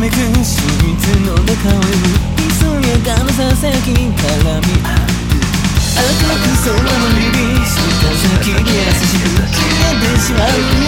めくシーの中を急やかなやき絡み合う。赤く空の指リース切り優しく消えてしまう。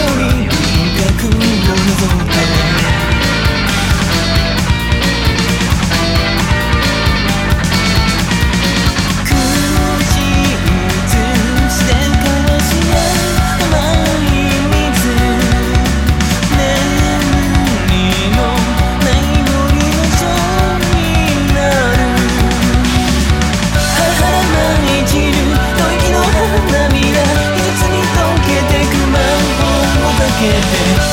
nothing